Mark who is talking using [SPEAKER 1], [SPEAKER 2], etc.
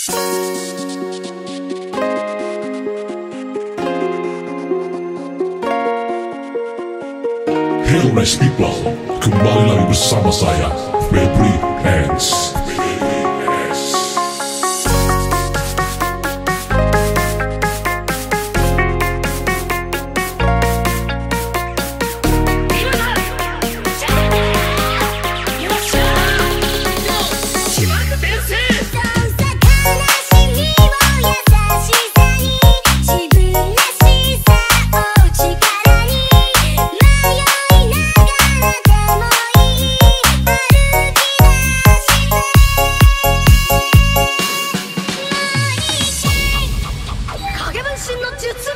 [SPEAKER 1] Hello nice people, kembali lagi bersama saya, Febri Hands. 術。